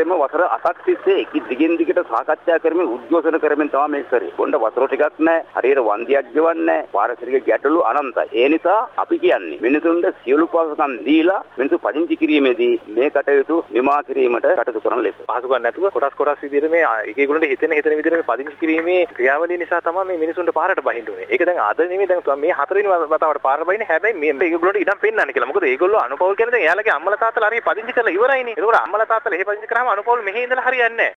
ඇත්තෙම වසර 8ක් තිස්සේ එක දිගින් දිගට සාකච්ඡා කරමින් උද්ඝෝෂණ කරමින් තමයි මේක කරේ. බොණ්ඩ වතුර ටිකක් නැහැ. හරියට වන්දියක් ගෙවන්නේ නැහැ. පාරිසරික ගැටලු අනන්තයි. ඒ නිසා අපි කියන්නේ මිනිසුන්ට සියලු පහසුකම් දීලා මිනිසු පදිංචි කිරීමේදී මේ කටයුතු නිමා කිරීමට කටයුතු කරන ලෙස. පහසුකම් නැතුව කොටස් කොටස් විදිහට මේ එක ඒගොල්ලන්ට හිතෙන හිතෙන විදිහට මේ පදිංචි කිරීමේ ක්‍රියාවලිය නිසා තමයි මේ මිනිසුන්ට පාරට බහින්න උනේ. ඒක දැන් අද නෙමෙයි දැන් මේ හතරවෙනි වතාවට පාරට බහින්නේ. හැබැයි මේ ඒගොල්ලන්ට ඉඩම් පෙන්නන්නේ කියලා. මොකද ඒගොල්ලෝ අනුපවුල් කියන්නේ දැන් එයාලගේ අම්මලා තාත්තලා හරි පදිංචි කරලා ඉවරයිනේ. ඒකෝර අම්මලා තාත්තලා එහෙ පදිංචි කරාම අනුපවුල් මෙහෙ ඉඳලා හරියන්නේ නැහැ.